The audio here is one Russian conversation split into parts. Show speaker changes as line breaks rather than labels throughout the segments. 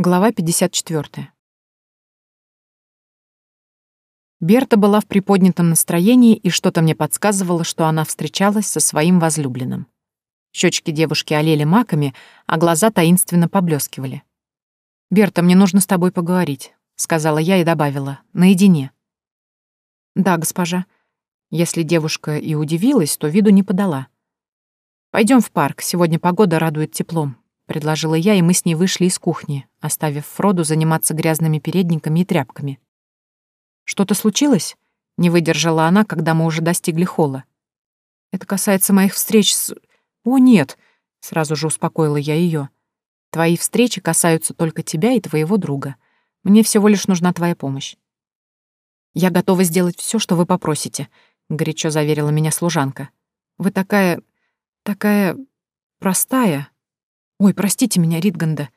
Глава 54. Берта была в приподнятом настроении, и что-то мне подсказывало, что она встречалась со своим возлюбленным. Щечки девушки олели маками, а глаза таинственно поблескивали. «Берта, мне нужно с тобой поговорить», — сказала я и добавила, — «наедине». «Да, госпожа». Если девушка и удивилась, то виду не подала. Пойдем в парк, сегодня погода радует теплом предложила я, и мы с ней вышли из кухни, оставив Фроду заниматься грязными передниками и тряпками. «Что-то случилось?» — не выдержала она, когда мы уже достигли холла. «Это касается моих встреч с...» «О, нет!» — сразу же успокоила я ее. «Твои встречи касаются только тебя и твоего друга. Мне всего лишь нужна твоя помощь». «Я готова сделать все, что вы попросите», — горячо заверила меня служанка. «Вы такая... такая... простая, «Ой, простите меня, Ритганда».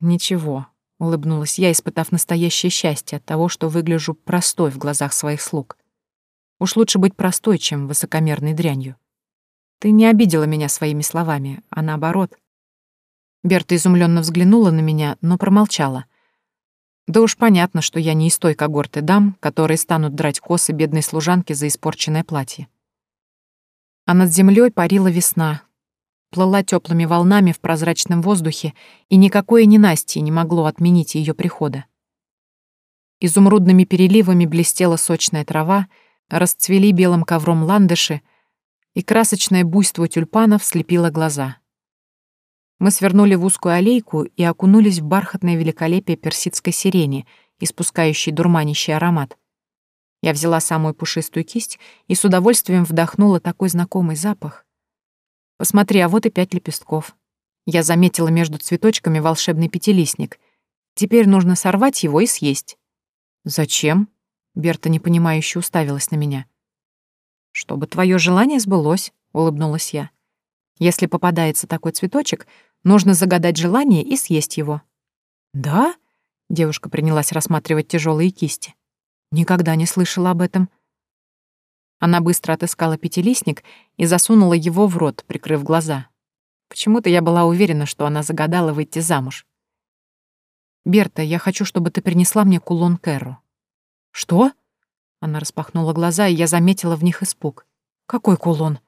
«Ничего», — улыбнулась я, испытав настоящее счастье от того, что выгляжу простой в глазах своих слуг. Уж лучше быть простой, чем высокомерной дрянью. Ты не обидела меня своими словами, а наоборот. Берта изумленно взглянула на меня, но промолчала. Да уж понятно, что я не из той когорты дам, которые станут драть косы бедной служанки за испорченное платье. А над землей парила весна, плыла теплыми волнами в прозрачном воздухе, и никакое ненастье не могло отменить ее прихода. Изумрудными переливами блестела сочная трава, расцвели белым ковром ландыши, и красочное буйство тюльпанов слепило глаза. Мы свернули в узкую аллейку и окунулись в бархатное великолепие персидской сирени, испускающей дурманящий аромат. Я взяла самую пушистую кисть и с удовольствием вдохнула такой знакомый запах. Посмотри, а вот и пять лепестков. Я заметила между цветочками волшебный пятилистник. Теперь нужно сорвать его и съесть. Зачем? Берта непонимающе уставилась на меня. Чтобы твое желание сбылось, улыбнулась я. Если попадается такой цветочек, нужно загадать желание и съесть его. Да? Девушка принялась рассматривать тяжелые кисти. Никогда не слышала об этом. Она быстро отыскала пятилистник и засунула его в рот, прикрыв глаза. Почему-то я была уверена, что она загадала выйти замуж. «Берта, я хочу, чтобы ты принесла мне кулон Кэрру». «Что?» Она распахнула глаза, и я заметила в них испуг. «Какой кулон?»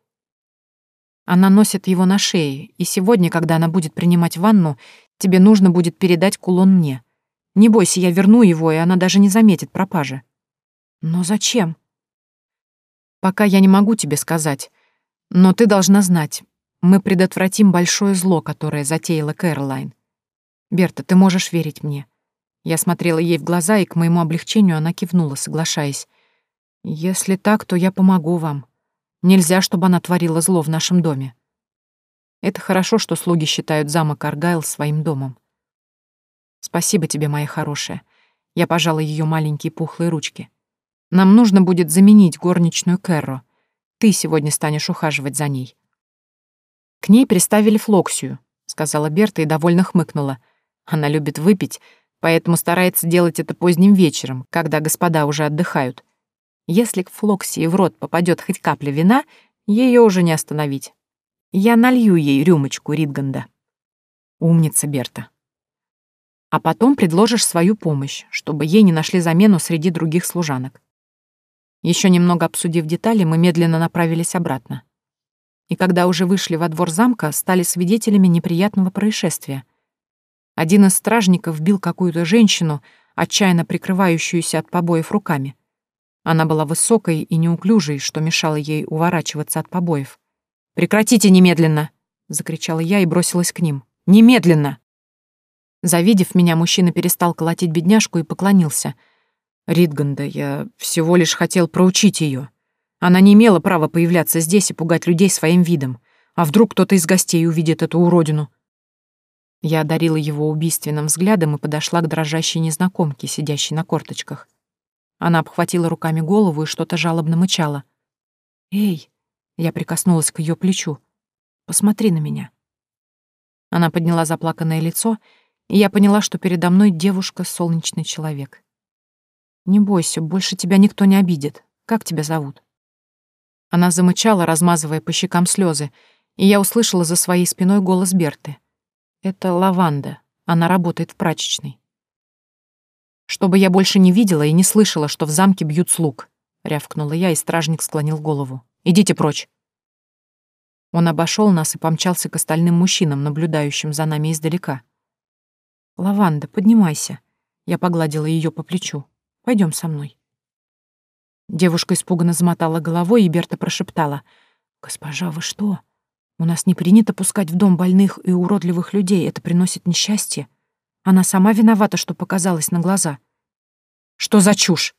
Она носит его на шее, и сегодня, когда она будет принимать ванну, тебе нужно будет передать кулон мне. Не бойся, я верну его, и она даже не заметит пропажи. Но зачем? Пока я не могу тебе сказать, но ты должна знать, мы предотвратим большое зло, которое затеяла Кэролайн. Берта, ты можешь верить мне. Я смотрела ей в глаза, и к моему облегчению она кивнула, соглашаясь. Если так, то я помогу вам. Нельзя, чтобы она творила зло в нашем доме. Это хорошо, что слуги считают замок Аргайл своим домом. Спасибо тебе, моя хорошая. Я пожала ее маленькие пухлые ручки. Нам нужно будет заменить горничную Кэрро. Ты сегодня станешь ухаживать за ней». «К ней приставили Флоксию», — сказала Берта и довольно хмыкнула. «Она любит выпить, поэтому старается делать это поздним вечером, когда господа уже отдыхают. Если к Флоксии в рот попадет хоть капля вина, ее уже не остановить. Я налью ей рюмочку Ридганда». «Умница, Берта», а потом предложишь свою помощь, чтобы ей не нашли замену среди других служанок. Еще немного обсудив детали, мы медленно направились обратно. И когда уже вышли во двор замка, стали свидетелями неприятного происшествия. Один из стражников бил какую-то женщину, отчаянно прикрывающуюся от побоев руками. Она была высокой и неуклюжей, что мешало ей уворачиваться от побоев. «Прекратите немедленно!» — закричала я и бросилась к ним. «Немедленно!» Завидев меня, мужчина перестал колотить бедняжку и поклонился — Ритганда, я всего лишь хотел проучить ее. Она не имела права появляться здесь и пугать людей своим видом. А вдруг кто-то из гостей увидит эту уродину? Я одарила его убийственным взглядом и подошла к дрожащей незнакомке, сидящей на корточках. Она обхватила руками голову и что-то жалобно мычала. «Эй!» — я прикоснулась к ее плечу. «Посмотри на меня». Она подняла заплаканное лицо, и я поняла, что передо мной девушка — солнечный человек. Не бойся, больше тебя никто не обидит. Как тебя зовут?» Она замычала, размазывая по щекам слезы, и я услышала за своей спиной голос Берты. «Это Лаванда. Она работает в прачечной. «Чтобы я больше не видела и не слышала, что в замке бьют слуг», — рявкнула я, и стражник склонил голову. «Идите прочь». Он обошел нас и помчался к остальным мужчинам, наблюдающим за нами издалека. «Лаванда, поднимайся». Я погладила ее по плечу. Пойдем со мной». Девушка испуганно замотала головой, и Берта прошептала. «Госпожа, вы что? У нас не принято пускать в дом больных и уродливых людей. Это приносит несчастье. Она сама виновата, что показалась на глаза». «Что за чушь?»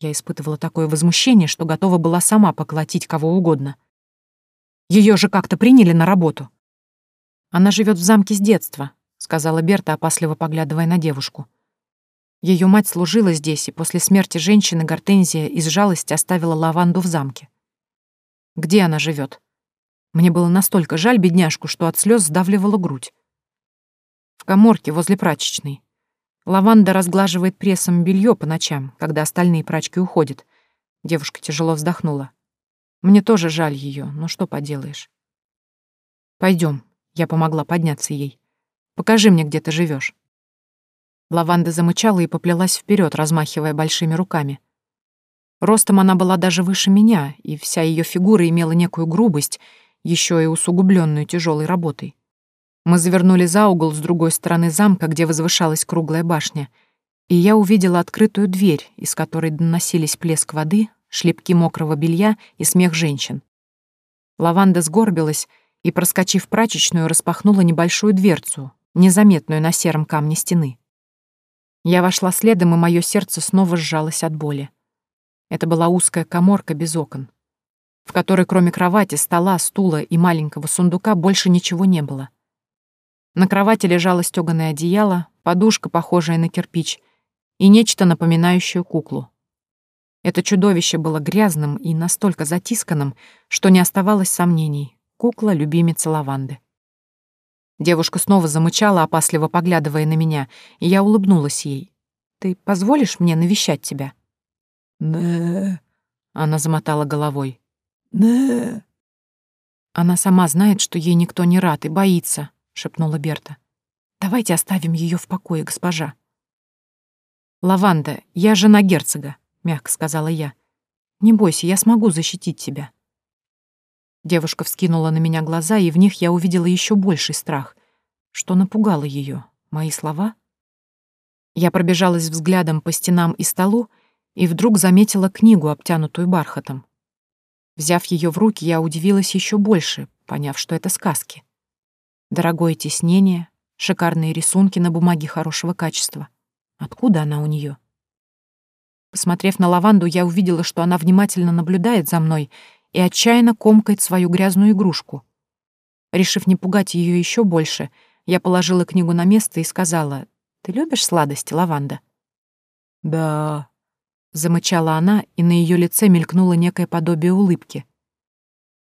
Я испытывала такое возмущение, что готова была сама поколотить кого угодно. Ее же как-то приняли на работу. Она живет в замке с детства, сказала Берта, опасливо поглядывая на девушку. Ее мать служила здесь, и после смерти женщины Гортензия из жалости оставила лаванду в замке. Где она живет? Мне было настолько жаль бедняжку, что от слез сдавливала грудь. В коморке возле прачечной. Лаванда разглаживает прессом белье по ночам, когда остальные прачки уходят. Девушка тяжело вздохнула. Мне тоже жаль ее, но что поделаешь. Пойдем, я помогла подняться ей. Покажи мне, где ты живешь. Лаванда замычала и поплелась вперед, размахивая большими руками. Ростом она была даже выше меня, и вся ее фигура имела некую грубость, еще и усугубленную тяжелой работой. Мы завернули за угол с другой стороны замка, где возвышалась круглая башня, и я увидела открытую дверь, из которой доносились плеск воды, шлепки мокрого белья и смех женщин. Лаванда сгорбилась и, проскочив прачечную, распахнула небольшую дверцу, незаметную на сером камне стены. Я вошла следом, и мое сердце снова сжалось от боли. Это была узкая коморка без окон, в которой кроме кровати, стола, стула и маленького сундука больше ничего не было. На кровати лежало стёганое одеяло, подушка, похожая на кирпич, и нечто напоминающее куклу. Это чудовище было грязным и настолько затисканным, что не оставалось сомнений. Кукла — любимица лаванды. Девушка снова замычала, опасливо поглядывая на меня, и я улыбнулась ей. «Ты позволишь мне навещать тебя?»
«Не...»
Она замотала головой.
«Не...»
«Она сама знает, что ей никто не рад и боится», — шепнула Берта. «Давайте оставим ее в покое, госпожа». «Лаванда, я жена герцога», — мягко сказала я. «Не бойся, я смогу защитить тебя». Девушка вскинула на меня глаза, и в них я увидела еще больший страх. Что напугало ее? Мои слова? Я пробежалась взглядом по стенам и столу и вдруг заметила книгу, обтянутую бархатом. Взяв ее в руки, я удивилась еще больше, поняв, что это сказки. Дорогое тиснение, шикарные рисунки на бумаге хорошего качества. Откуда она у нее? Посмотрев на лаванду, я увидела, что она внимательно наблюдает за мной и отчаянно комкает свою грязную игрушку. Решив не пугать ее еще больше, я положила книгу на место и сказала, «Ты любишь сладости, лаванда?»
«Да», —
замычала она, и на ее лице мелькнуло некое подобие улыбки.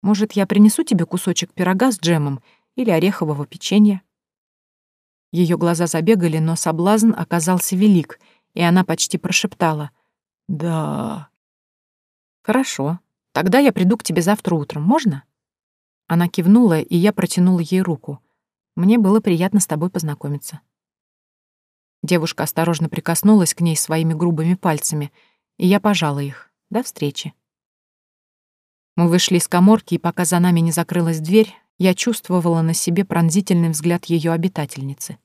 «Может, я принесу тебе кусочек пирога с джемом или орехового печенья?» Ее глаза забегали, но соблазн оказался велик, и она почти прошептала.
«Да».
«Хорошо», Тогда я приду к тебе завтра утром, можно?» Она кивнула, и я протянула ей руку. Мне было приятно с тобой познакомиться. Девушка осторожно прикоснулась к ней своими грубыми пальцами, и я пожала их. До встречи. Мы вышли из коморки, и пока за нами не закрылась дверь, я чувствовала на себе пронзительный взгляд ее обитательницы.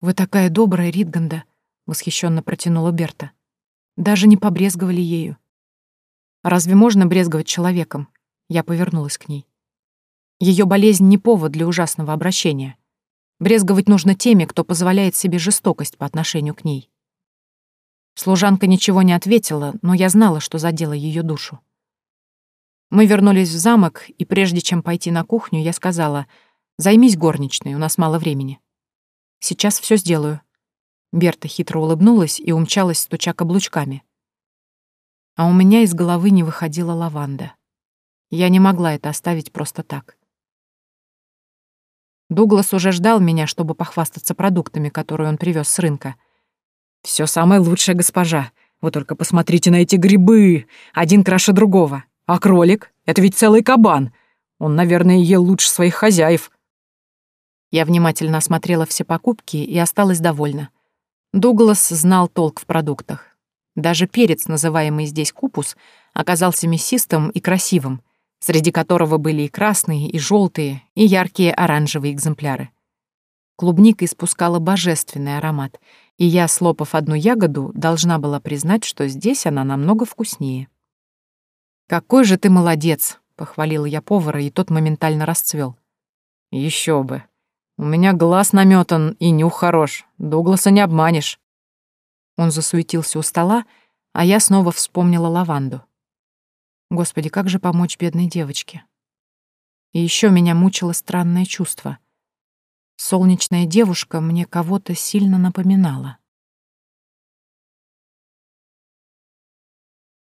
«Вы такая добрая, Ритганда», — восхищенно протянула Берта. «Даже не побрезговали ею. Разве можно брезговать человеком? Я повернулась к ней. Ее болезнь не повод для ужасного обращения. Брезговать нужно теми, кто позволяет себе жестокость по отношению к ней. Служанка ничего не ответила, но я знала, что задела ее душу. Мы вернулись в замок, и прежде чем пойти на кухню, я сказала, «Займись горничной, у нас мало времени». «Сейчас все сделаю». Берта хитро улыбнулась и умчалась, стуча каблучками а у меня из головы не выходила лаванда. Я не могла это оставить просто так. Дуглас уже ждал меня, чтобы похвастаться продуктами, которые он привез с рынка. Все самое лучшее, госпожа. Вы только посмотрите на эти грибы. Один краше другого. А кролик — это ведь целый кабан. Он, наверное, ел лучше своих хозяев. Я внимательно осмотрела все покупки и осталась довольна. Дуглас знал толк в продуктах. Даже перец, называемый здесь купус, оказался мясистым и красивым, среди которого были и красные, и желтые, и яркие оранжевые экземпляры. Клубника испускала божественный аромат, и я, слопав одну ягоду, должна была признать, что здесь она намного вкуснее. «Какой же ты молодец!» — похвалила я повара, и тот моментально расцвел. Еще бы. У меня глаз наметан и нюх хорош. Дугласа не обманешь. Он засуетился у стола, а я снова вспомнила лаванду. Господи, как же помочь бедной девочке? И еще меня мучило странное чувство. Солнечная девушка мне кого-то сильно напоминала.